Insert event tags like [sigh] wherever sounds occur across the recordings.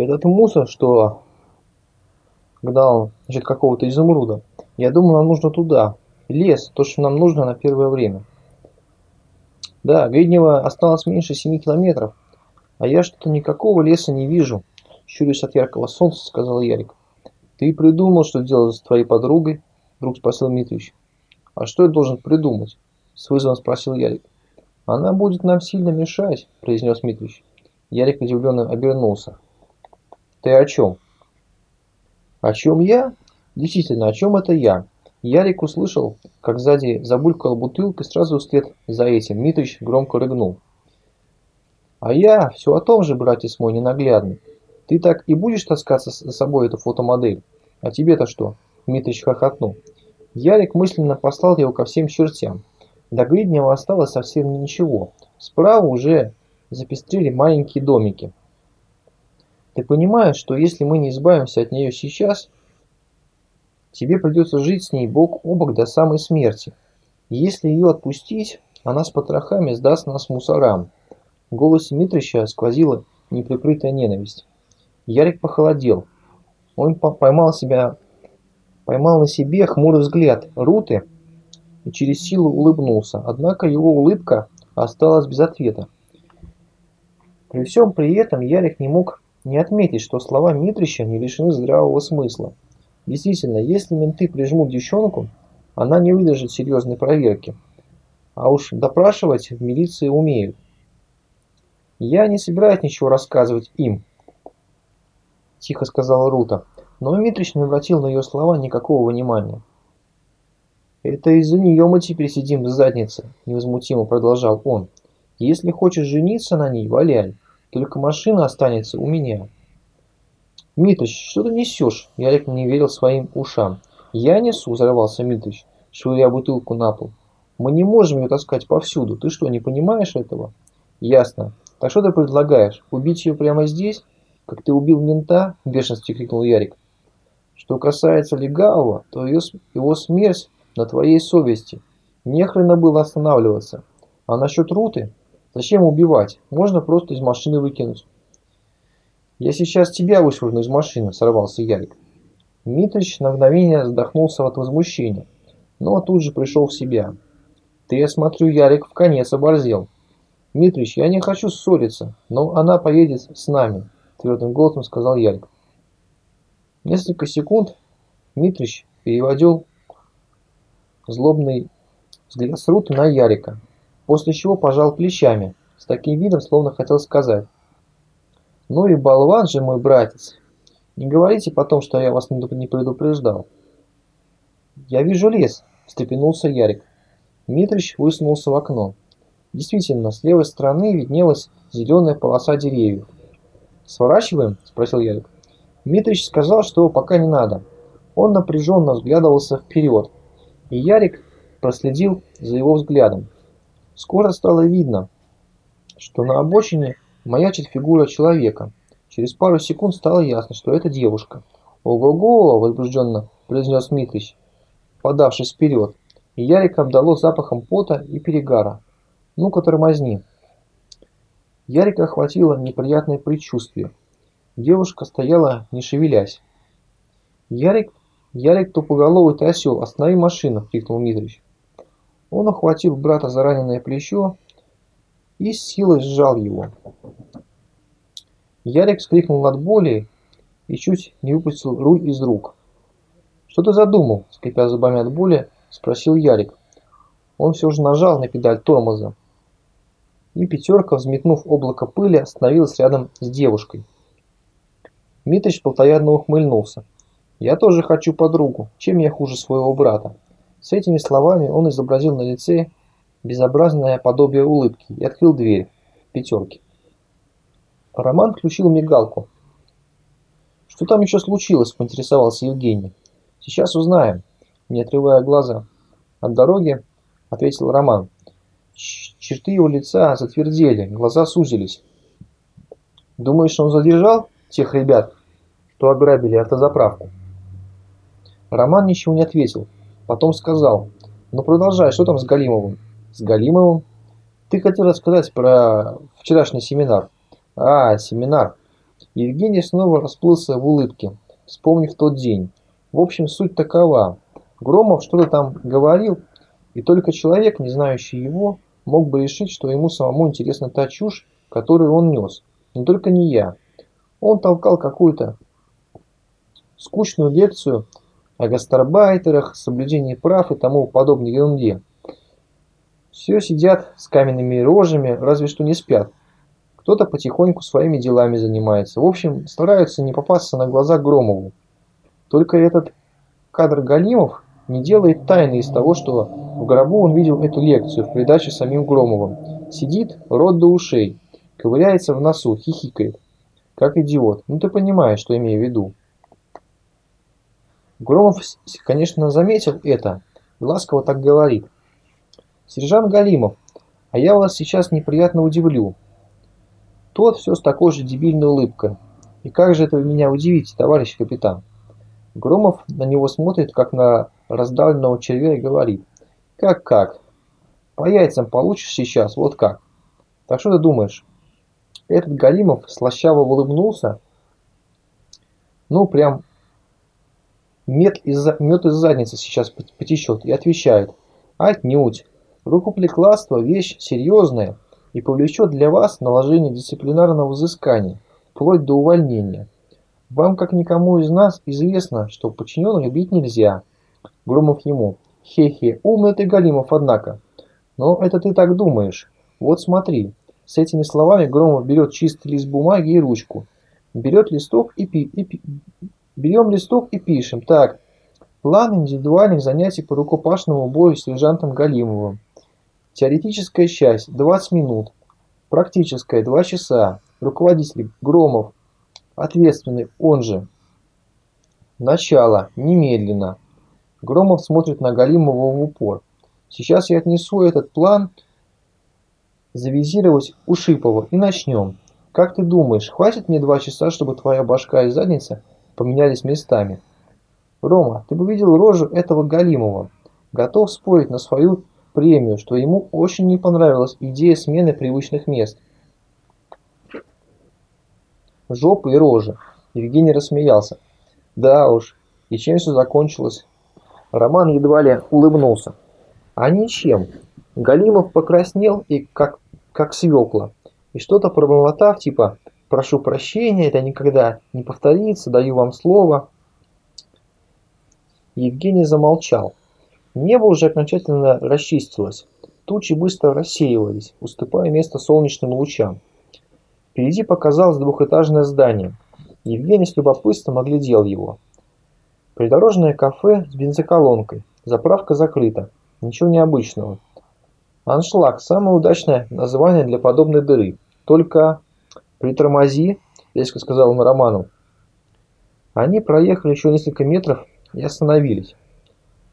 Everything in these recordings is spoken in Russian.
Этот мусор, что гнал значит, какого-то изумруда. Я думаю, нам нужно туда. Лес, то, что нам нужно на первое время. Да, Гриднева осталось меньше семи километров, а я что-то никакого леса не вижу. Щурясь от яркого солнца, сказал Ярик. Ты придумал, что делать с твоей подругой? Вдруг спросил Дмитриевич. А что я должен придумать? С вызовом спросил Ярик. Она будет нам сильно мешать, произнес Дмитриевич. Ярик удивленно обернулся. Ты о чем? О чем я? Действительно, о чем это я? Ярик услышал, как сзади забулькала бутылка, и сразу вслед за этим Митрич громко рыгнул. «А я все о том же, братец мой ненаглядный. Ты так и будешь таскаться за собой эту фотомодель? А тебе-то что?» Митрич хохотнул. Ярик мысленно послал его ко всем чертям. До Гриднева осталось совсем ничего. Справа уже запестрили маленькие домики. Ты понимаешь, что если мы не избавимся от нее сейчас, тебе придется жить с ней бок о бок до самой смерти. Если ее отпустить, она с потрохами сдаст нас мусорам. В голосе Митрича сквозила неприкрытая ненависть. Ярик похолодел. Он поймал себя, поймал на себе хмурый взгляд Руты и через силу улыбнулся. Однако его улыбка осталась без ответа. При всем при этом Ярик не мог не отметить, что слова Митрича не лишены здравого смысла. Действительно, если менты прижмут девчонку, она не выдержит серьезной проверки. А уж допрашивать в милиции умеют. Я не собираюсь ничего рассказывать им, тихо сказала Рута, но Митрич не обратил на ее слова никакого внимания. «Это из-за нее мы теперь сидим в заднице», – невозмутимо продолжал он. «Если хочешь жениться на ней, валяй. Только машина останется у меня. Митрич, что ты несешь? Ярик не верил своим ушам. Я несу, взорвался Митрич, швыряя бутылку на пол. Мы не можем ее таскать повсюду. Ты что, не понимаешь этого? Ясно. Так что ты предлагаешь? Убить ее прямо здесь? Как ты убил мента? В бешенстве крикнул Ярик. Что касается Легавого, то ее, его смерть на твоей совести. Не было останавливаться. А насчет Руты? Зачем убивать? Можно просто из машины выкинуть. Я сейчас тебя вышвырну из машины, сорвался Ярик. Митрич на мгновение задохнулся от возмущения, но тут же пришел в себя. Ты, я смотрю, Ярик в конец оборзел. Митрич, я не хочу ссориться, но она поедет с нами, твердым голосом сказал Ярик. Несколько секунд Митрич переводил злобный взгляд с Руты на Ярика, после чего пожал плечами, с таким видом, словно хотел сказать. «Ну и болван же мой братец! Не говорите потом, что я вас не предупреждал». «Я вижу лес», – встрепенулся Ярик. Митрич высунулся в окно. Действительно, с левой стороны виднелась зеленая полоса деревьев. «Сворачиваем?» – спросил Ярик. Митрич сказал, что пока не надо. Он напряженно взглядывался вперед, и Ярик проследил за его взглядом. Скоро стало видно, что на обочине маячит фигура человека. Через пару секунд стало ясно, что это девушка. «Ого-го!» – возбужденно произнес Митрич, подавшись вперед. И Ярик обдало запахом пота и перегара. «Ну-ка, тормозни!» Ярика охватило неприятное предчувствие. Девушка стояла, не шевелясь. «Ярик, Ярик тупоголовый ты осел, останови машину!» – крикнул Митрич. Он охватил брата за раненое плечо и с силой сжал его. Ярик вскрикнул от боли и чуть не выпустил руль из рук. «Что ты задумал?» – скрипя зубами от боли, спросил Ярик. Он все же нажал на педаль тормоза. И пятерка, взметнув облако пыли, остановилась рядом с девушкой. Митрич плотоядно ухмыльнулся. «Я тоже хочу подругу. Чем я хуже своего брата?» С этими словами он изобразил на лице безобразное подобие улыбки и открыл дверь пятерки. Роман включил мигалку. «Что там еще случилось?» – поинтересовался Евгений. «Сейчас узнаем», – не отрывая глаза. «От дороги?» – ответил Роман. Черты его лица затвердели, глаза сузились. «Думаешь, он задержал тех ребят, что ограбили автозаправку?» Роман ничего не ответил. Потом сказал, ну продолжай, что там с Галимовым? С Галимовым? Ты хотел рассказать про вчерашний семинар. А, семинар. Евгений снова расплылся в улыбке, вспомнив тот день. В общем, суть такова. Громов что-то там говорил, и только человек, не знающий его, мог бы решить, что ему самому интересна та чушь, которую он нес. Не только не я. Он толкал какую-то скучную лекцию о гастарбайтерах, соблюдении прав и тому подобной ерунде. Все сидят с каменными рожами, разве что не спят. Кто-то потихоньку своими делами занимается. В общем, стараются не попасться на глаза Громову. Только этот кадр Галимов не делает тайны из того, что в гробу он видел эту лекцию в придаче самим Громовым. Сидит, рот до ушей, ковыряется в носу, хихикает. Как идиот. Ну ты понимаешь, что имею в виду. Громов, конечно, заметил это и ласково так говорит. «Сержант Галимов, а я вас сейчас неприятно удивлю». Тот все с такой же дебильной улыбкой. «И как же это вы меня удивите, товарищ капитан?» Громов на него смотрит, как на раздавленного червя и говорит. «Как-как? По яйцам получишь сейчас, вот как. Так что ты думаешь?» Этот Галимов слащаво улыбнулся. Ну, прям мед из, мед из задницы сейчас потечет и отвечает. Отнюдь. Рукоприкладство – вещь серьезная и повлечет для вас наложение дисциплинарного взыскания, вплоть до увольнения. Вам, как никому из нас, известно, что подчиненных бить нельзя. Громов ему. Хе-хе, умный ты, Галимов, однако. Но это ты так думаешь. Вот смотри. С этими словами Громов берет чистый лист бумаги и ручку. Берет листок и, пи и пи берем листок и пишем. Так, план индивидуальных занятий по рукопашному бою с сержантом Галимовым. Теоретическая часть 20 минут. Практическая 2 часа. Руководитель Громов Ответственный, он же. Начало. Немедленно. Громов смотрит на Галимова в упор. Сейчас я отнесу этот план завизировать у Шипова и начнем. Как ты думаешь, хватит мне два часа, чтобы твоя башка и задница поменялись местами? Рома, ты бы видел рожу этого Галимова. Готов спорить на свою премию, что ему очень не понравилась идея смены привычных мест – жопы и рожи. Евгений рассмеялся. Да уж, и чем все закончилось? Роман едва ли улыбнулся. А ничем. Галимов покраснел и как, как свекла. И что-то пробормотав, типа «Прошу прощения, это никогда не повторится, даю вам слово». Евгений замолчал. Небо уже окончательно расчистилось. Тучи быстро рассеивались, уступая место солнечным лучам. Впереди показалось двухэтажное здание. Евгений с любопытством оглядел его. Придорожное кафе с бензоколонкой. Заправка закрыта. Ничего необычного. Аншлаг – самое удачное название для подобной дыры. Только притормози, резко сказал он Роману. Они проехали еще несколько метров и остановились.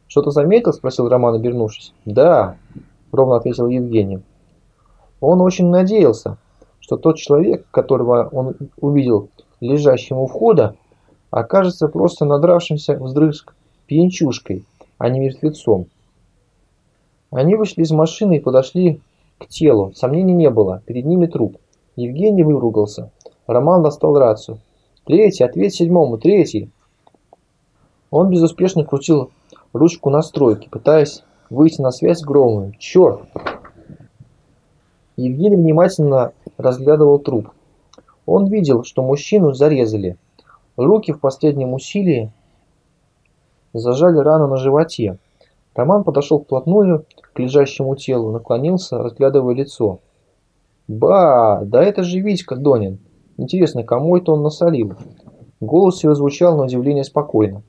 «Что-то заметил?» – спросил Роман, обернувшись. «Да», – ровно ответил Евгений. Он очень надеялся, что тот человек, которого он увидел лежащим у входа, окажется просто надравшимся вздрызг пьянчушкой, а не мертвецом. Они вышли из машины и подошли к телу. Сомнений не было. Перед ними труп. Евгений выругался. Роман достал рацию. «Третий, ответь седьмому, третий!» Он безуспешно крутил ручку настройки, пытаясь выйти на связь с Громовым. «Черт!» Евгений внимательно разглядывал труп. Он видел, что мужчину зарезали. Руки в последнем усилии зажали рану на животе. Роман подошел вплотную к лежащему телу, наклонился, разглядывая лицо. «Ба, да это же Витька Донин. Интересно, кому это он насолил?» Голос его звучал на удивление спокойно.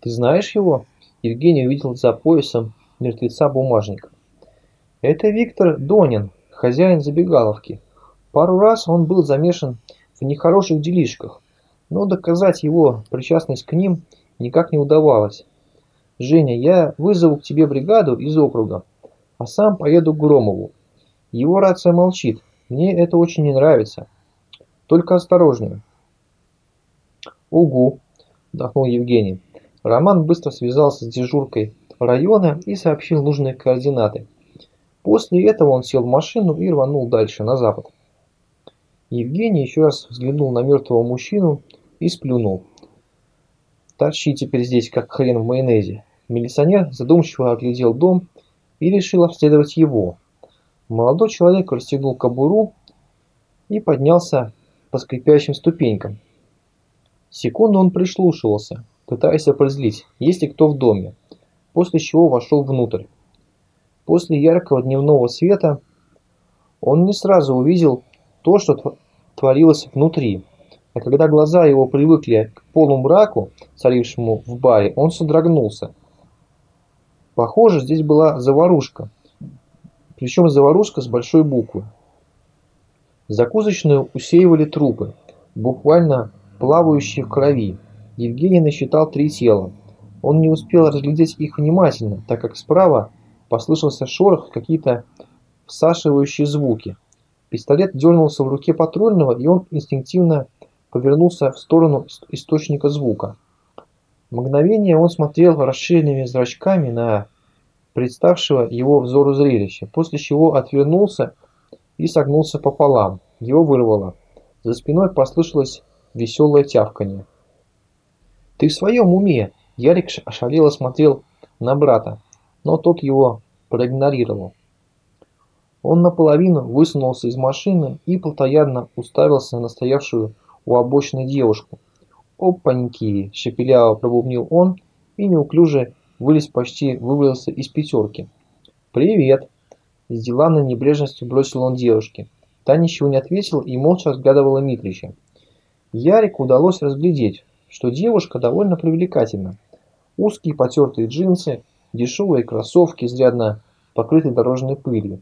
«Ты знаешь его?» Евгений увидел за поясом мертвеца бумажник. Это Виктор Донин, хозяин забегаловки. Пару раз он был замешан в нехороших делишках, но доказать его причастность к ним никак не удавалось. «Женя, я вызову к тебе бригаду из округа, а сам поеду к Громову. Его рация молчит, мне это очень не нравится. Только осторожнее». «Угу», – вдохнул Евгений. Роман быстро связался с дежуркой района и сообщил нужные координаты. После этого он сел в машину и рванул дальше, на запад. Евгений еще раз взглянул на мертвого мужчину и сплюнул. Торчи теперь здесь, как хрен в майонезе. Милиционер задумчиво оглядел дом и решил обследовать его. Молодой человек расстегнул кобуру и поднялся по скрипящим ступенькам. Секунду он прислушивался, пытаясь определить, есть ли кто в доме, после чего вошел внутрь. После яркого дневного света он не сразу увидел то, что творилось внутри. А когда глаза его привыкли к полумраку, царившему в баре, он содрогнулся. Похоже, здесь была заварушка. Причем заварушка с большой буквы. Закусочную усеивали трупы, буквально плавающие в крови. Евгений насчитал три тела. Он не успел разглядеть их внимательно, так как справа послышался шорох, какие-то всашивающие звуки. Пистолет дернулся в руке патрульного, и он инстинктивно повернулся в сторону источника звука. Мгновение он смотрел расширенными зрачками на представшего его взору зрелище, после чего отвернулся и согнулся пополам. Его вырвало. За спиной послышалось веселое тявканье. «Ты в своем уме?» Ярик ошалело смотрел на брата, но тот его проигнорировал. Он наполовину высунулся из машины и плотоядно уставился на стоявшую у обочины девушку. «Опаньки!» – шепеляво пробубнил он и неуклюже вылез почти вывалился из пятерки. «Привет!» – с деланной небрежностью бросил он девушке. Та ничего не ответила и молча разглядывала Митрича. Ярику удалось разглядеть, что девушка довольно привлекательна. Узкие потертые джинсы, дешевые кроссовки, изрядно покрытые дорожной пылью.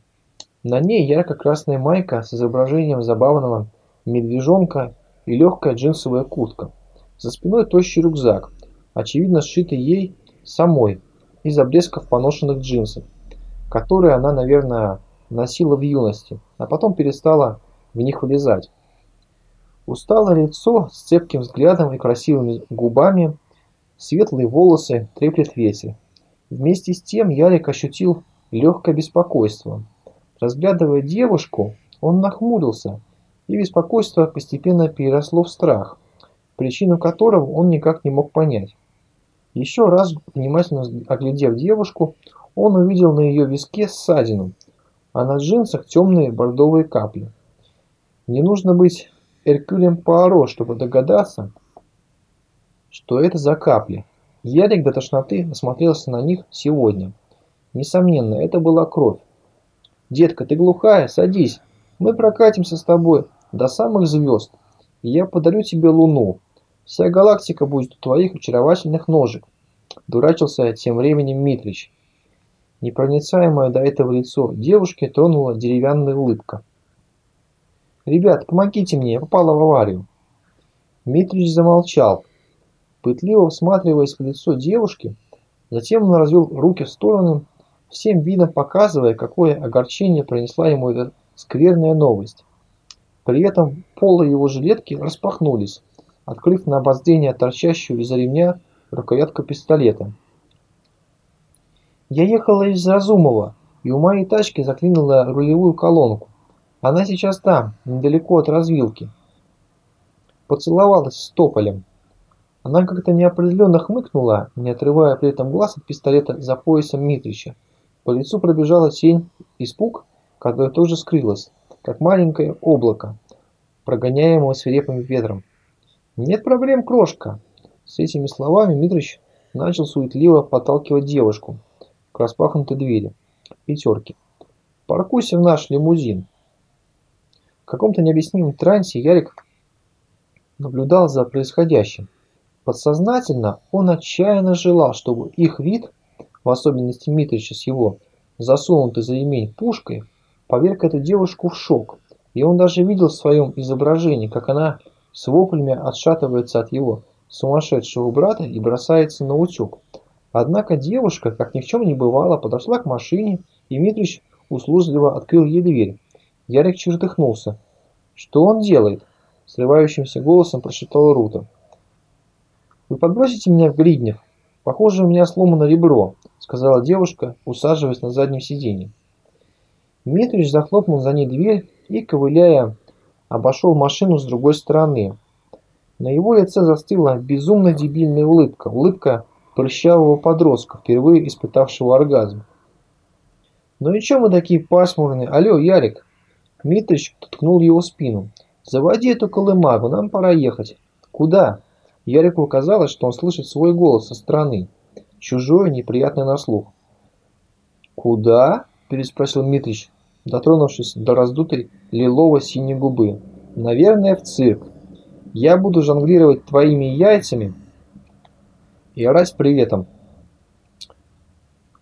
На ней ярко-красная майка с изображением забавного медвежонка и легкая джинсовая куртка. За спиной тощий рюкзак, очевидно сшитый ей самой из обрезков поношенных джинсов, которые она, наверное, носила в юности, а потом перестала в них влезать. Усталое лицо с цепким взглядом и красивыми губами, светлые волосы треплет ветер. Вместе с тем Ярик ощутил легкое беспокойство. Разглядывая девушку, он нахмурился, и беспокойство постепенно переросло в страх, причину которого он никак не мог понять. Еще раз, внимательно оглядев девушку, он увидел на ее виске ссадину, а на джинсах темные бордовые капли. Не нужно быть Эркюлем Пуаро, чтобы догадаться, что это за капли. Ярик до тошноты осмотрелся на них сегодня. Несомненно, это была кровь. «Детка, ты глухая? Садись. Мы прокатимся с тобой до самых звезд, и я подарю тебе луну. Вся галактика будет у твоих очаровательных ножек. Дурачился тем временем Митрич. Непроницаемое до этого лицо девушки тронула деревянная улыбка. «Ребят, помогите мне, я попала в аварию». Митрич замолчал, пытливо всматриваясь в лицо девушки, затем он развел руки в стороны, всем видом показывая, какое огорчение принесла ему эта скверная новость. При этом полы его жилетки распахнулись, открыв на обозрение торчащую из-за ремня рукоятку пистолета. Я ехала из Разумова, и у моей тачки заклинила рулевую колонку. Она сейчас там, недалеко от развилки. Поцеловалась с тополем. Она как-то неопределенно хмыкнула, не отрывая при этом глаз от пистолета за поясом Митрича. По лицу пробежала тень, испуг, которая тоже скрылась, как маленькое облако, прогоняемое свирепым ветром. «Нет проблем, крошка!» С этими словами Митрич начал суетливо подталкивать девушку к распахнутой двери пятерки. «Паркуйся в наш лимузин!» В каком-то необъяснимом трансе Ярик наблюдал за происходящим. Подсознательно он отчаянно желал, чтобы их вид, в особенности Митрича с его засунутой за ремень пушкой, поверг эту девушку в шок, и он даже видел в своем изображении, как она с воплями отшатывается от его сумасшедшего брата и бросается на утек. Однако девушка, как ни в чем не бывало, подошла к машине, и Митрич услужливо открыл ей дверь. Ярик чертыхнулся. «Что он делает?» – срывающимся голосом прошептала Рута. «Вы подбросите меня в Гриднев? Похоже, у меня сломано ребро», – сказала девушка, усаживаясь на заднем сиденье. Дмитрич захлопнул за ней дверь и, ковыляя, обошел машину с другой стороны. На его лице застыла безумно дебильная улыбка, улыбка прыщавого подростка, впервые испытавшего оргазм. «Ну и чё мы такие пасмурные? Алло, Ярик!» Дмитрич ткнул его спину. «Заводи эту колымагу, нам пора ехать». «Куда?» Ярику казалось, что он слышит свой голос со стороны, чужой, неприятный на слух. «Куда?» – переспросил Дмитрич, дотронувшись до раздутой лилово-синей губы. «Наверное, в цирк. Я буду жонглировать твоими яйцами и орать приветом.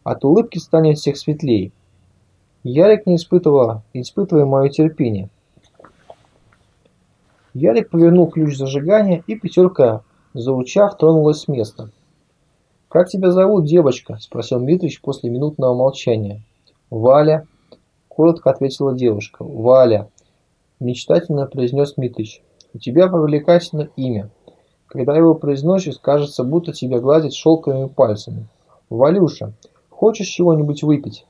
От улыбки станет всех светлей. Ярик не испытывал, испытывая мое терпение. Ярик повернул ключ зажигания, и пятерка, заучав, тронулась с места. «Как тебя зовут, девочка?» – спросил Митрич после минутного молчания. «Валя», – коротко ответила девушка. «Валя», – мечтательно произнес Митрич. «У тебя привлекательное имя. Когда его произносишь, кажется, будто тебя гладят шелковыми пальцами. Валюша, хочешь чего-нибудь выпить?»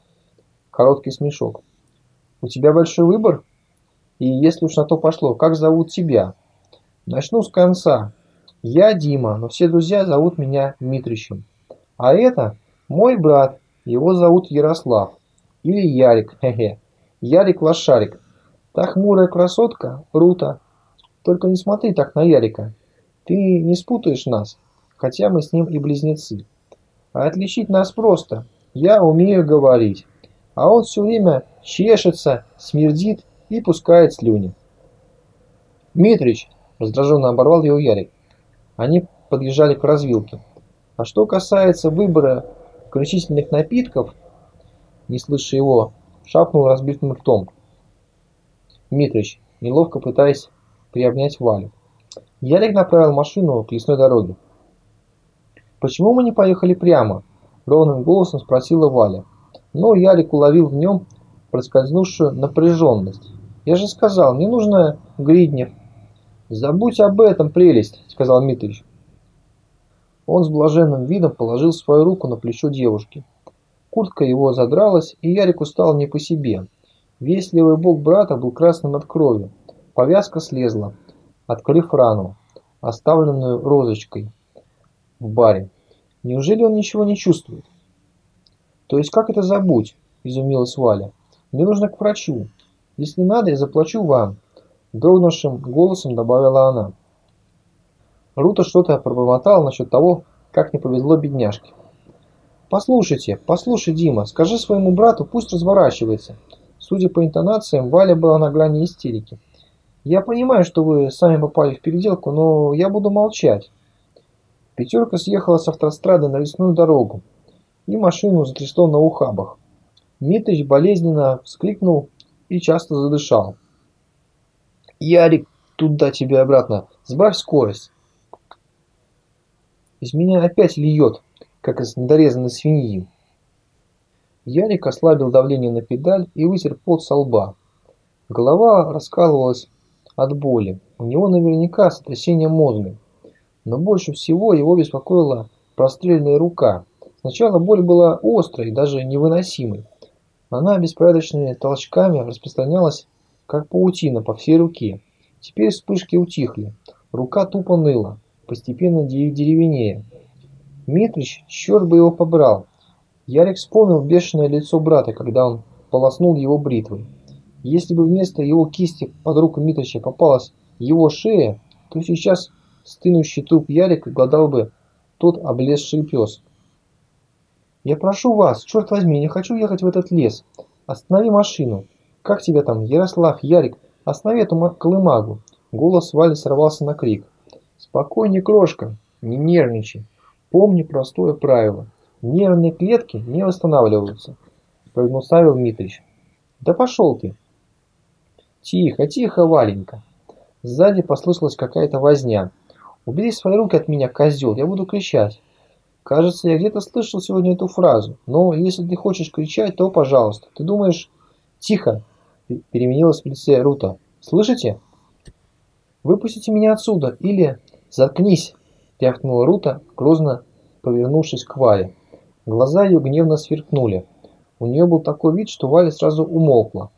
Короткий смешок. «У тебя большой выбор? И если уж на то пошло, как зовут тебя?» «Начну с конца. Я Дима, но все друзья зовут меня Дмитричем. А это мой брат, его зовут Ярослав. Или Ярик, [laughs] хе-хе. Ярик-лошарик. Та хмурая красотка Рута. Только не смотри так на Ярика. Ты не спутаешь нас, хотя мы с ним и близнецы. А отличить нас просто. Я умею говорить. А он все время чешется, смердит и пускает слюни. «Дмитрич!» – раздраженно оборвал его Ярик. Они подъезжали к развилке. А что касается выбора исключительных напитков, не слыша его, шапнул разбитым ртом. Дмитрич, неловко пытаясь приобнять Валю. Ярик направил машину к лесной дороге. «Почему мы не поехали прямо?» – ровным голосом спросила Валя. Но Ярик уловил в нем проскользнувшую напряженность. «Я же сказал, не нужно гриднев». «Забудь об этом, прелесть», – сказал Дмитрич. Он с блаженным видом положил свою руку на плечо девушки. Куртка его задралась, и Ярику стало не по себе. Весь левый бок брата был красным от крови. Повязка слезла, открыв рану, оставленную розочкой в баре. Неужели он ничего не чувствует? То есть как это забудь? Изумилась Валя. Мне нужно к врачу. Если надо, я заплачу вам. Дрогнувшим голосом добавила она. Рута что-то пробормотал насчет того, как не повезло бедняжке. «Послушайте, послушай, Дима, скажи своему брату, пусть разворачивается». Судя по интонациям, Валя была на грани истерики. «Я понимаю, что вы сами попали в переделку, но я буду молчать». Пятерка съехала с автострады на лесную дорогу, и машину затрясло на ухабах. Митрич болезненно вскликнул и часто задышал. «Ярик, туда тебе обратно, сбавь скорость!» Из меня опять льет, как из недорезанной свиньи. Ярик ослабил давление на педаль и вытер пот со лба. Голова раскалывалась от боли. У него наверняка сотрясение мозга. Но больше всего его беспокоила простреленная рука. Сначала боль была острой даже невыносимой. Она беспорядочными толчками распространялась, как паутина, по всей руке. Теперь вспышки утихли. Рука тупо ныла постепенно деревенея. Митрич, черт бы его побрал. Ярик вспомнил бешеное лицо брата, когда он полоснул его бритвой. Если бы вместо его кисти под руку Митрича попалась его шея, то сейчас стынущий труп Ярика гладал бы тот облезший пес. «Я прошу вас, черт возьми, не хочу ехать в этот лес. Останови машину. Как тебя там, Ярослав, Ярик? Останови эту колымагу!» Голос Вали сорвался на крик. Спокойней, крошка, не нервничай. Помни простое правило. Нервные клетки не восстанавливаются. Прогнусавил Митрич. Да пошел ты. Тихо, тихо, Валенька. Сзади послышалась какая-то возня. Убери свои руки от меня, козел, я буду кричать. Кажется, я где-то слышал сегодня эту фразу. Но если ты хочешь кричать, то пожалуйста. Ты думаешь... Тихо, переменилась в лице Рута. Слышите? Выпустите меня отсюда, или «Заткнись!» – рявкнула Рута, грозно повернувшись к Вале. Глаза ее гневно сверкнули. У нее был такой вид, что Валя сразу умолкла.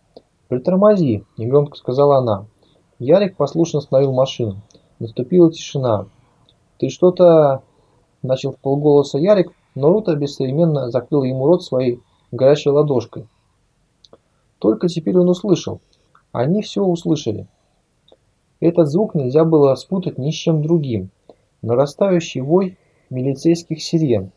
«Притормози», – негромко сказала она. Ярик послушно остановил машину. Наступила тишина. «Ты что-то...» – начал в полголоса Ярик, но Рута бессовременно закрыл ему рот своей горячей ладошкой. Только теперь он услышал. Они все услышали. Этот звук нельзя было спутать ни с чем другим. Нарастающий вой милицейских сирен,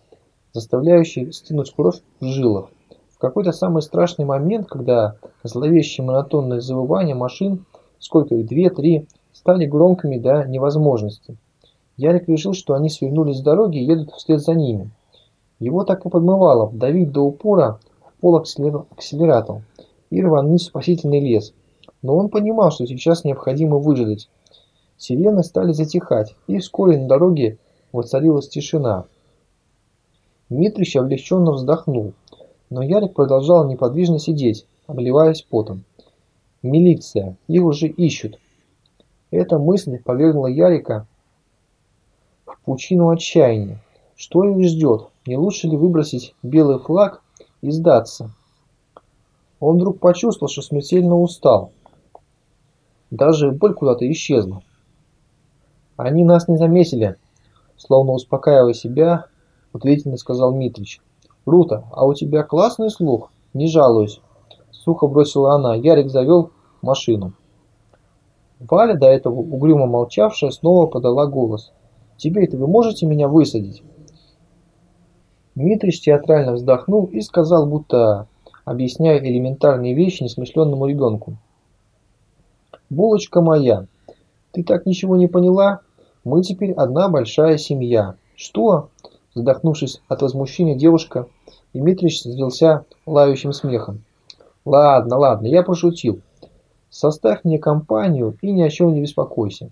заставляющий стянуть кровь в жилах. В какой-то самый страшный момент, когда зловещие монотонные завывания машин, сколько их, две-три, стали громкими до невозможности. Ярик решил, что они свернули с дороги и едут вслед за ними. Его так и подмывало давить до упора в пол акселератор и рвануть спасительный лес. Но он понимал, что сейчас необходимо выждать. Сирены стали затихать, и вскоре на дороге воцарилась тишина. Дмитрич облегченно вздохнул, но Ярик продолжал неподвижно сидеть, обливаясь потом. «Милиция! Их уже ищут!» Эта мысль повергла Ярика в пучину отчаяния. Что их ждет? Не лучше ли выбросить белый флаг и сдаться? Он вдруг почувствовал, что смертельно устал. Даже боль куда-то исчезла. Они нас не заметили, словно успокаивая себя, утвердительно сказал Митрич. Рута, а у тебя классный слух? Не жалуюсь. Сухо бросила она. Ярик завел машину. Валя, до этого угрюмо молчавшая, снова подала голос. «Теперь-то вы можете меня высадить?» Митрич театрально вздохнул и сказал, будто объясняя элементарные вещи несмышленному ребенку. «Булочка моя, ты так ничего не поняла? Мы теперь одна большая семья». «Что?» Задохнувшись от возмущения девушка, Дмитрич взвелся лающим смехом. «Ладно, ладно, я пошутил. Составь мне компанию и ни о чем не беспокойся».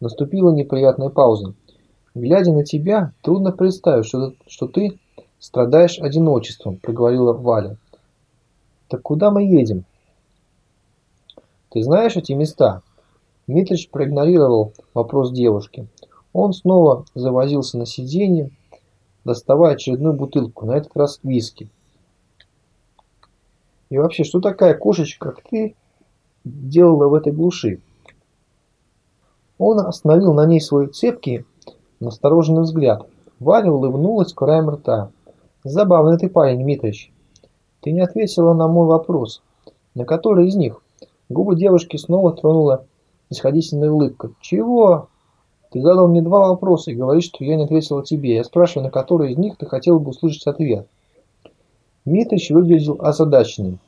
Наступила неприятная пауза. Глядя на тебя, трудно представить, что, что ты страдаешь одиночеством, проговорила Валя. Так куда мы едем? Ты знаешь эти места? Митрич проигнорировал вопрос девушки. Он снова завозился на сиденье, доставая очередную бутылку, на этот раз виски. И вообще, что такая кошечка, как ты, делала в этой глуши? Он остановил на ней свой цепкий, настороженный взгляд. Валя улыбнулась краем рта. «Забавный ты парень, Дмитрич. Ты не ответила на мой вопрос. На который из них?» Губы девушки снова тронула исходительная улыбка. «Чего?» «Ты задал мне два вопроса и говоришь, что я не ответила тебе. Я спрашиваю, на который из них ты хотел бы услышать ответ». Дмитрич выглядел озадаченным.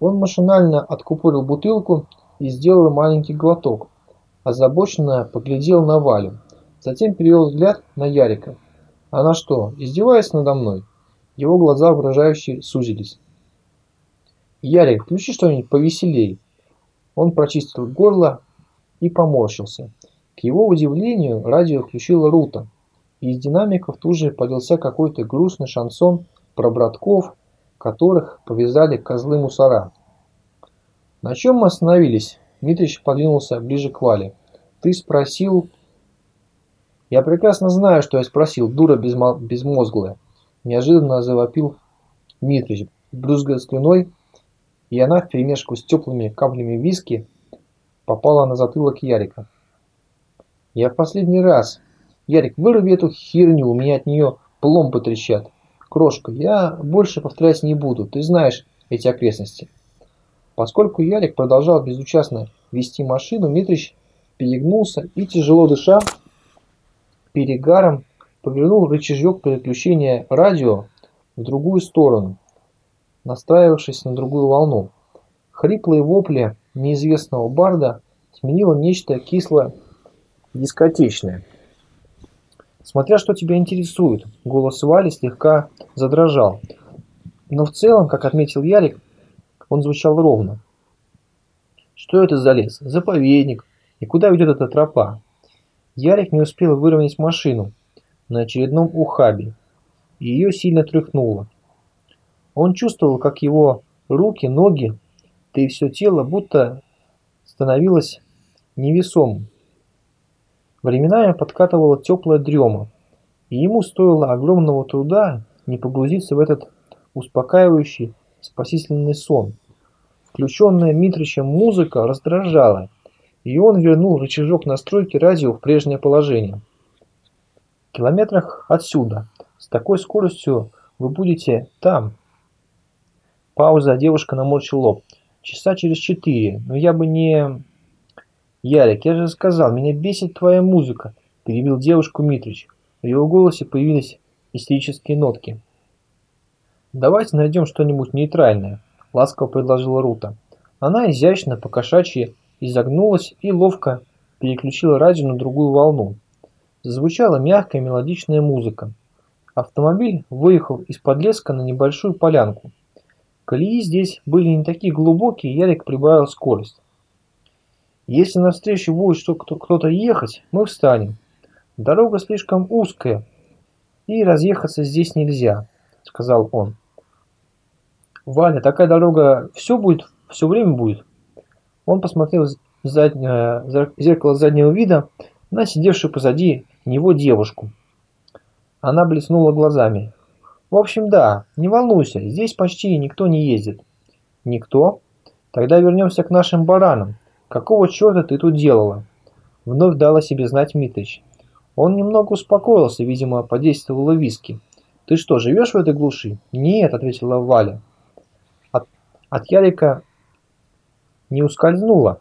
Он машинально откупорил бутылку и сделал маленький глоток. Озабоченно поглядел на Валю. Затем перевел взгляд на Ярика. «Она что, издевается надо мной?» Его глаза угрожающе сузились. «Ярик, включи что-нибудь повеселей». Он прочистил горло и поморщился. К его удивлению, радио включила Рута, и из динамиков тут же полился какой-то грустный шансон про братков, которых повязали козлы мусора. «На чем мы остановились?» Дмитрич подвинулся ближе к Вале. «Ты спросил...» «Я прекрасно знаю, что я спросил, дура безмо... безмозглая!» Неожиданно завопил Дмитрич, брызгая слюной, и она вперемешку с теплыми каплями виски попала на затылок Ярика. «Я в последний раз! Ярик, выруби эту херню, у меня от нее пломбы трещат! Крошка, я больше повторять не буду, ты знаешь эти окрестности!» Поскольку Ярик продолжал безучастно вести машину, Митрич перегнулся и, тяжело дыша, перегаром повернул рычажок переключения радио в другую сторону, настраивавшись на другую волну. Хриплые вопли неизвестного барда сменило нечто кислое дискотечное. Смотря что тебя интересует, голос Вали слегка задрожал. Но в целом, как отметил Ярик, он звучал ровно. Что это за лес? Заповедник. И куда ведет эта тропа? Ярик не успел выровнять машину на очередном ухабе, и ее сильно тряхнуло. Он чувствовал, как его руки, ноги, да и все тело будто становилось невесомым. Временами подкатывала теплая дрема, и ему стоило огромного труда не погрузиться в этот успокаивающий спасительный сон. Включенная Митричем музыка раздражала, и он вернул рычажок настройки радио в прежнее положение. В километрах отсюда, с такой скоростью вы будете там. Пауза, девушка наморщила лоб. Часа через четыре, но я бы не... Ярик, я же сказал, меня бесит твоя музыка, перебил девушку Митрич. В его голосе появились истерические нотки. Давайте найдем что-нибудь нейтральное, ласково предложила Рута. Она изящно, покошачьи, изогнулась и ловко переключила радио на другую волну. Зазвучала мягкая мелодичная музыка. Автомобиль выехал из-под леска на небольшую полянку. Колеи здесь были не такие глубокие, Ярик прибавил скорость. Если навстречу будет что кто-то ехать, мы встанем. Дорога слишком узкая, и разъехаться здесь нельзя, сказал он. Валя, такая дорога все будет, все время будет. Он посмотрел в заднее, зеркало заднего вида на сидевшую позади него девушку. Она блеснула глазами. В общем, да, не волнуйся, здесь почти никто не ездит. Никто? Тогда вернемся к нашим баранам. Какого черта ты тут делала? Вновь дала себе знать Митрич. Он немного успокоился, видимо, подействовало виски. Ты что, живешь в этой глуши? Нет, ответила Валя. От, от Ярика не ускользнуло,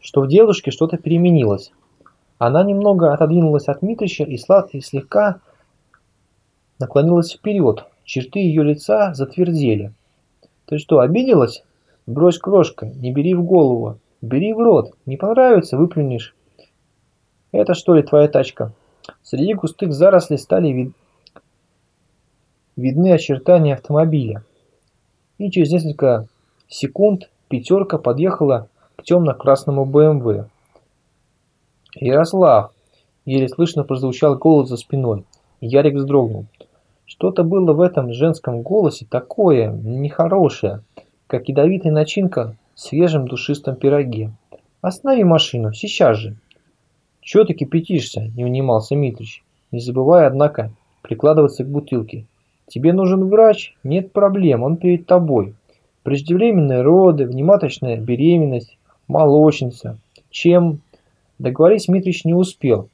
что в девушке что-то переменилось. Она немного отодвинулась от Митрича и, слад, и слегка наклонилась вперед. Черты ее лица затвердели. «Ты что, обиделась? Брось, крошка, не бери в голову. Бери в рот. Не понравится, выплюнешь». «Это что ли твоя тачка?» Среди густых зарослей стали вид... видны очертания автомобиля. И через несколько секунд пятерка подъехала к темно-красному БМВ. «Ярослав!» – еле слышно прозвучал голос за спиной. Ярик вздрогнул. Что-то было в этом женском голосе такое нехорошее, как ядовитая начинка в свежем душистом пироге. «Останови машину, сейчас же!» «Чего ты кипятишься?» – не унимался Митрич, не забывая, однако, прикладываться к бутылке. «Тебе нужен врач? Нет проблем, он перед тобой. Преждевременные роды, внематочная беременность, молочница. Чем...» Договорить Митрич не успел.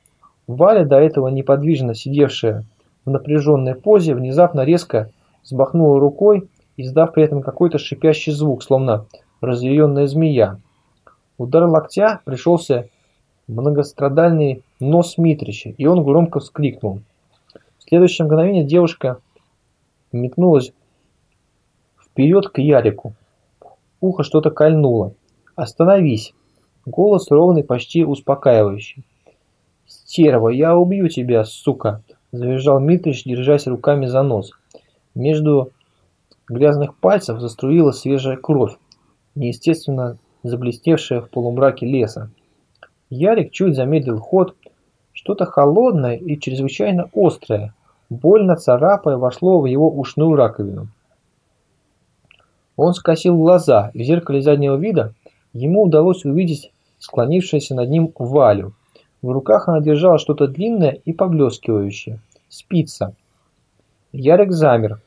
Валя, до этого неподвижно сидевшая в напряженной позе, внезапно резко взмахнула рукой, издав при этом какой-то шипящий звук, словно разъяренная змея. Удар локтя пришелся многострадальный нос Митрича, и он громко вскрикнул. В следующее мгновение девушка метнулась вперед к Ярику. Ухо что-то кольнуло. «Остановись!» Голос ровный, почти успокаивающий. «Стерва, я убью тебя, сука!» Завизжал Митрич, держась руками за нос. Между грязных пальцев заструилась свежая кровь, неестественно заблестевшая в полумраке леса. Ярик чуть замедлил ход. Что-то холодное и чрезвычайно острое, больно царапая, вошло в его ушную раковину. Он скосил глаза, и в зеркале заднего вида ему удалось увидеть склонившаяся над ним Валю. В руках она держала что-то длинное и поблескивающее. Спица. Ярик замер.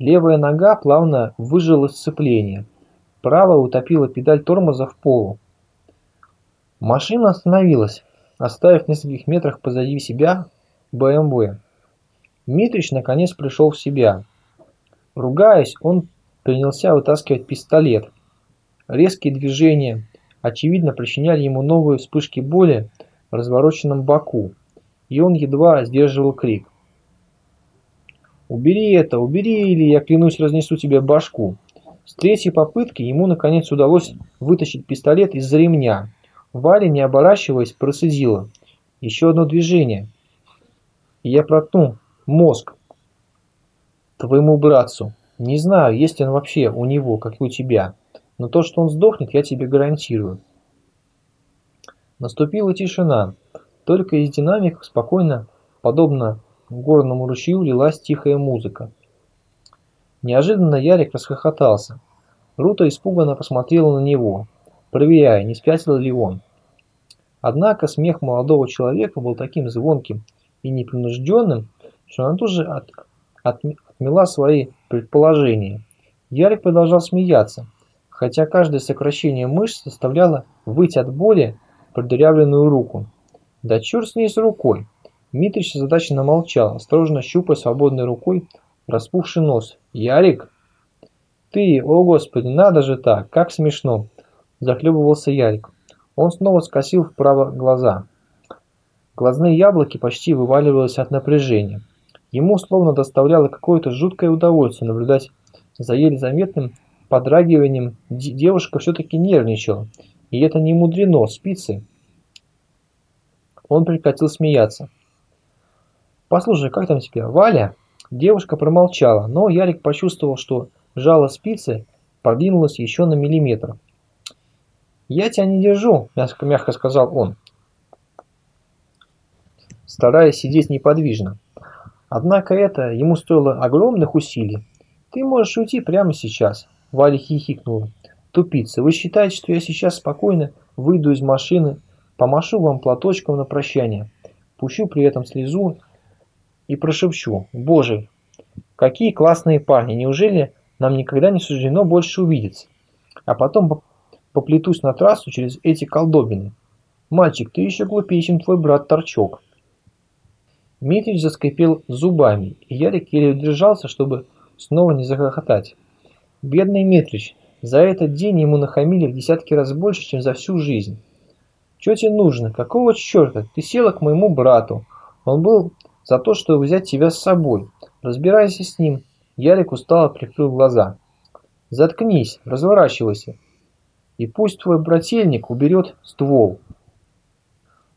Левая нога плавно выжила сцепление. Правая утопила педаль тормоза в полу. Машина остановилась, оставив в нескольких метрах позади себя БМВ. Митрич наконец пришел в себя. Ругаясь, он принялся вытаскивать пистолет. Резкие движения, очевидно причиняли ему новые вспышки боли развороченном боку, и он едва сдерживал крик. «Убери это, убери, или я клянусь разнесу тебе башку!» С третьей попытки ему наконец удалось вытащить пистолет из-за ремня. Валя, не оборачиваясь, процедила. «Еще одно движение, и я протну мозг твоему братцу. Не знаю, есть он вообще у него, как и у тебя. Но то, что он сдохнет, я тебе гарантирую. Наступила тишина. Только из динамиков спокойно, подобно горному ручью, лилась тихая музыка. Неожиданно Ярик расхохотался. Рута испуганно посмотрела на него, проверяя, не спятил ли он. Однако смех молодого человека был таким звонким и непринужденным, что она тоже от, от, отмела свои предположения. Ярик продолжал смеяться, хотя каждое сокращение мышц заставляло выйти от боли продырявленную руку. Да черт с ней с рукой. Митрич озадаченно молчал, осторожно щупая свободной рукой распухший нос. «Ярик!» «Ты, о господи, надо же так, как смешно!» Захлебывался Ярик. Он снова скосил вправо глаза. Глазные яблоки почти вываливались от напряжения. Ему словно доставляло какое-то жуткое удовольствие наблюдать за еле заметным подрагиванием. Девушка все-таки нервничала. И это не мудрено, спицы. Он прекратил смеяться. «Послушай, как там тебя, Валя?» Девушка промолчала, но Ярик почувствовал, что жало спицы продвинулось еще на миллиметр. «Я тебя не держу», – мягко, мягко сказал он, стараясь сидеть неподвижно. Однако это ему стоило огромных усилий. «Ты можешь уйти прямо сейчас», – Валя хихикнула. «Тупица, вы считаете, что я сейчас спокойно выйду из машины, помашу вам платочком на прощание, пущу при этом слезу и прошепчу. Боже, какие классные парни, неужели нам никогда не суждено больше увидеться? А потом поплетусь на трассу через эти колдобины. Мальчик, ты еще глупее, чем твой брат Торчок. Митрич заскрипел зубами, и Ярик еле удержался, чтобы снова не захохотать. Бедный Митрич, за этот день ему нахамили в десятки раз больше, чем за всю жизнь. Что тебе нужно? Какого черта? Ты села к моему брату. Он был за то, чтобы взять тебя с собой. Разбирайся с ним. Ярик устало прикрыл глаза. Заткнись, разворачивайся. И пусть твой брательник уберет ствол.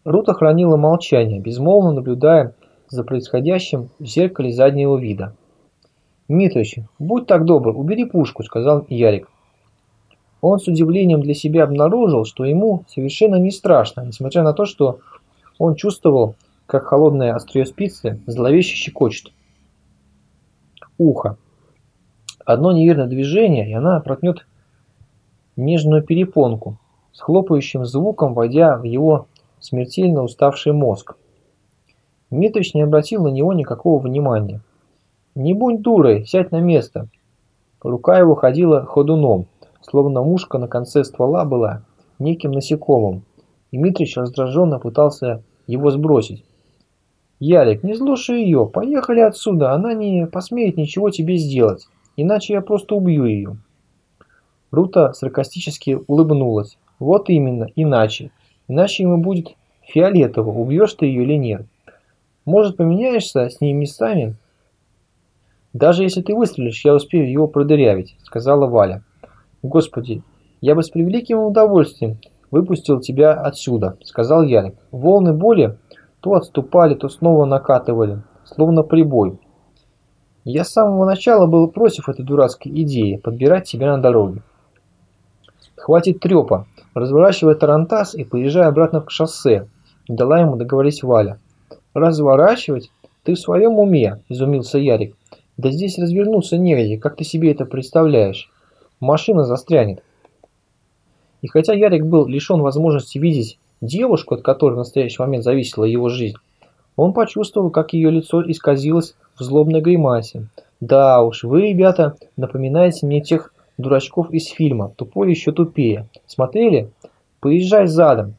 Рута хранила молчание, безмолвно наблюдая за происходящим в зеркале заднего вида. «Митрич, будь так добр, убери пушку», — сказал Ярик. Он с удивлением для себя обнаружил, что ему совершенно не страшно, несмотря на то, что он чувствовал как холодное острие спицы зловеще щекочет. Ухо. Одно неверное движение, и она проткнет нежную перепонку, с хлопающим звуком войдя в его смертельно уставший мозг. Митрич не обратил на него никакого внимания. «Не будь дурой, сядь на место!» Рука его ходила ходуном, словно мушка на конце ствола была неким насекомым, и раздраженно пытался его сбросить. «Ярик, не слушай ее, поехали отсюда, она не посмеет ничего тебе сделать, иначе я просто убью ее». Рута саркастически улыбнулась. «Вот именно, иначе. Иначе ему будет фиолетово, убьешь ты ее или нет. Может, поменяешься с ней местами?» «Даже если ты выстрелишь, я успею его продырявить», — сказала Валя. «Господи, я бы с превеликим удовольствием выпустил тебя отсюда», — сказал Ярик. Волны боли то отступали, то снова накатывали, словно прибой. Я с самого начала был против этой дурацкой идеи подбирать себя на дороге. Хватит трепа, разворачивая тарантас и поезжай обратно к шоссе, дала ему договорить Валя. Разворачивать? Ты в своем уме? Изумился Ярик. Да здесь развернуться негде, как ты себе это представляешь? Машина застрянет. И хотя Ярик был лишен возможности видеть девушку, от которой в настоящий момент зависела его жизнь, он почувствовал, как ее лицо исказилось в злобной гримасе. «Да уж, вы, ребята, напоминаете мне тех дурачков из фильма, тупой еще тупее. Смотрели? Поезжай задом!»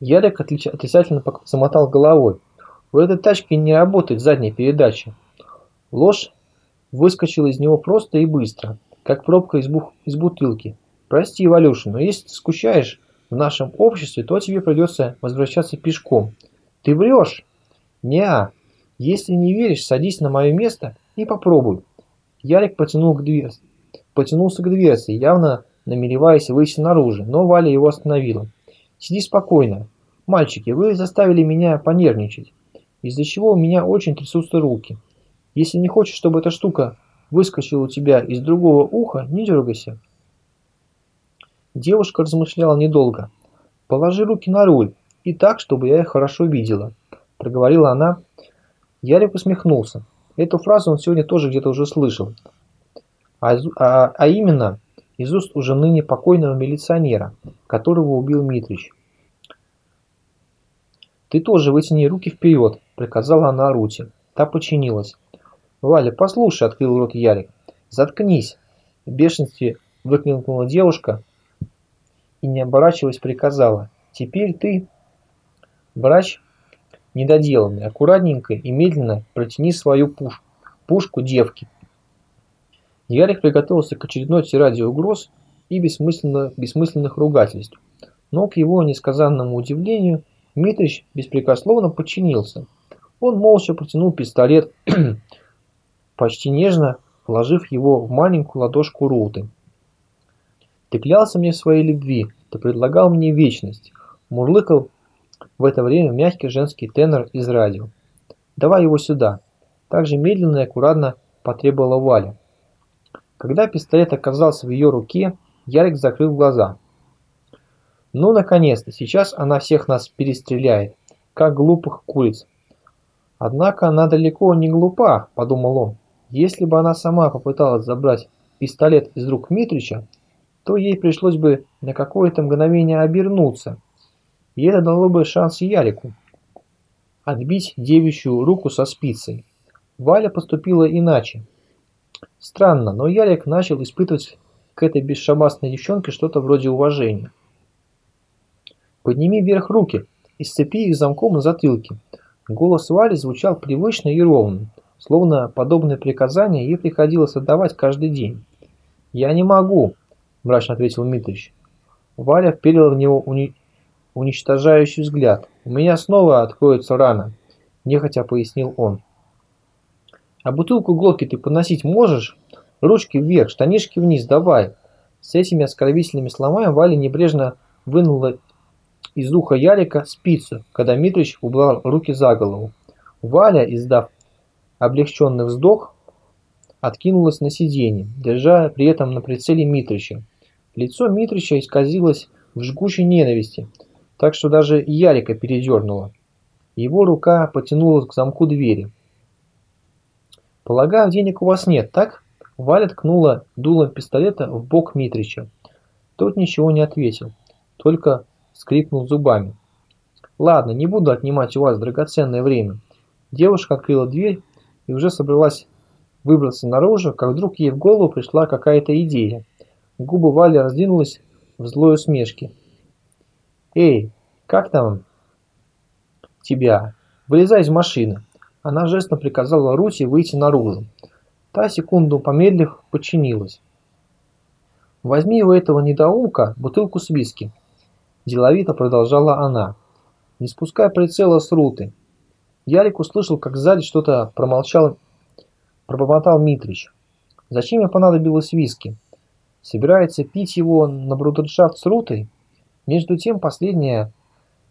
Ярик отрицательно замотал головой. «У этой тачки не работает задняя передача». Ложь выскочила из него просто и быстро, как пробка из, бух... из бутылки. «Прости, Валюша, но если ты скучаешь, в нашем обществе, то тебе придется возвращаться пешком. Ты врешь? Неа. Если не веришь, садись на мое место и попробуй. Ярик потянул к дверце, потянулся к дверце, явно намереваясь выйти наружу, но Валя его остановила. Сиди спокойно. Мальчики, вы заставили меня понервничать, из-за чего у меня очень трясутся руки. Если не хочешь, чтобы эта штука выскочила у тебя из другого уха, не дергайся. Девушка размышляла недолго. «Положи руки на руль, и так, чтобы я их хорошо видела», – проговорила она. Ярик усмехнулся. Эту фразу он сегодня тоже где-то уже слышал. А, а, а именно, из уст уже ныне покойного милиционера, которого убил Митрич. «Ты тоже вытяни руки вперед», – приказала она Руте. Та подчинилась. Валя, послушай, открыл рот Ярик. Заткнись. В бешенстве выкрикнула девушка и, не оборачиваясь, приказала. Теперь ты, врач недоделанный, аккуратненько и медленно протяни свою пуш пушку девки. Ярик приготовился к очередной тираде угроз и бессмысленно, бессмысленных ругательств. Но, к его несказанному удивлению, Митрич беспрекословно подчинился. Он молча протянул пистолет, почти нежно вложив его в маленькую ладошку Руты. «Ты клялся мне в своей любви, ты предлагал мне вечность», мурлыкал в это время мягкий женский тенор из радио. «Давай его сюда». Так же медленно и аккуратно потребовала Валя. Когда пистолет оказался в ее руке, Ярик закрыл глаза. Ну, наконец-то, сейчас она всех нас перестреляет, как глупых куриц. Однако она далеко не глупа, подумал он. Если бы она сама попыталась забрать пистолет из рук Митрича, то ей пришлось бы на какое-то мгновение обернуться, и это дало бы шанс Ярику отбить девичью руку со спицей. Валя поступила иначе. Странно, но Ярик начал испытывать к этой бесшабасной девчонке что-то вроде уважения. «Подними вверх руки и сцепи их замком на затылке». Голос Вали звучал привычно и ровно, словно подобное приказание ей приходилось отдавать каждый день. «Я не могу», – мрачно ответил Митрич. Валя вперила в него уни... уничтожающий взгляд. «У меня снова откроется рана», – нехотя пояснил он. «А бутылку глотки ты поносить можешь? Ручки вверх, штанишки вниз, давай!» С этими оскорбительными словами Валя небрежно вынула из уха Ярика спицу, когда Митрич убрал руки за голову. Валя, издав облегченный вздох, откинулась на сиденье, держа при этом на прицеле Митрича. Лицо Митрича исказилось в жгучей ненависти, так что даже Ярика передернуло. Его рука потянулась к замку двери. «Полагаю, денег у вас нет, так?» Валя ткнула дулом пистолета в бок Митрича. Тот ничего не ответил, только скрипнул зубами. «Ладно, не буду отнимать у вас драгоценное время». Девушка открыла дверь и уже собралась выбраться наружу, как вдруг ей в голову пришла какая-то идея. Губы Вали раздвинулись в злой усмешке. «Эй, как там тебя? Вылезай из машины!» Она жестом приказала Руси выйти наружу. Та, секунду помедлив, подчинилась. «Возьми у этого недоумка бутылку с виски», – деловито продолжала она, не спуская прицела с Руты. Ярик услышал, как сзади что-то промолчал, пробормотал Митрич. Зачем мне понадобилось виски? Собирается пить его на брудершафт с Рутой? Между тем последняя,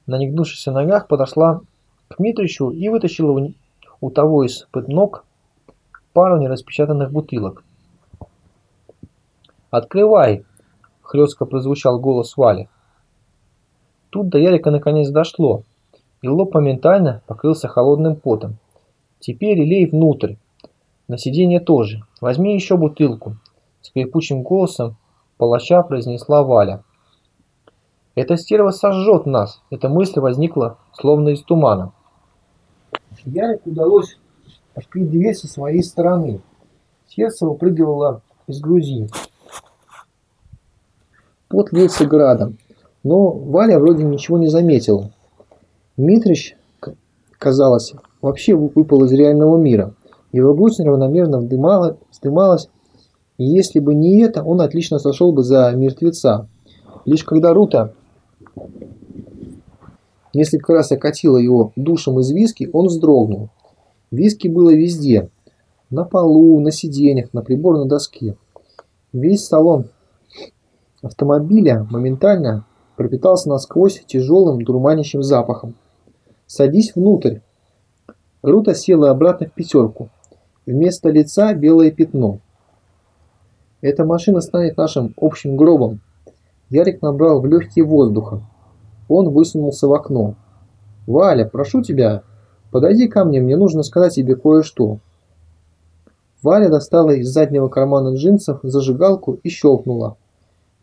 на негнувшихся ногах, подошла к Митричу и вытащила у того из-под ног пару нераспечатанных бутылок. «Открывай!» – хлестко прозвучал голос Вали. Тут до Ярика наконец дошло и лоб моментально покрылся холодным потом. «Теперь лей внутрь. На сиденье тоже. Возьми еще бутылку», – скрипучим голосом палача произнесла Валя. «Эта стерва сожжет нас!» Эта мысль возникла словно из тумана. Ярику удалось открыть дверь со своей стороны. Сердце выпрыгивало из груди. Пот лился градом, но Валя вроде ничего не заметила. Митрич, казалось, вообще выпал из реального мира. Его грудь неравномерно вздымалась, вздымалась, и если бы не это, он отлично сошел бы за мертвеца. Лишь когда Рута несколько раз окатила его душем из виски, он вздрогнул. Виски было везде. На полу, на сиденьях, на приборной доске. Весь салон автомобиля моментально пропитался насквозь тяжелым дурманящим запахом. «Садись внутрь». Рута села обратно в пятерку. Вместо лица белое пятно. «Эта машина станет нашим общим гробом». Ярик набрал в легкие воздуха. Он высунулся в окно. «Валя, прошу тебя, подойди ко мне, мне нужно сказать тебе кое-что». Валя достала из заднего кармана джинсов зажигалку и щелкнула.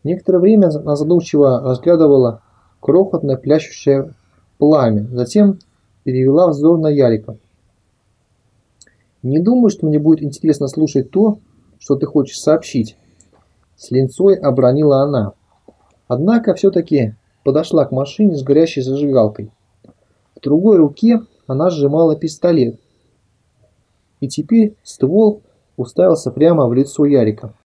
Некоторое время она задумчиво разглядывала крохотное плящущее пламя, затем перевела взор на Ярика. Не думаю, что мне будет интересно слушать то, что ты хочешь сообщить. С линцой обронила она. Однако все-таки подошла к машине с горящей зажигалкой. В другой руке она сжимала пистолет. И теперь ствол уставился прямо в лицо Ярика.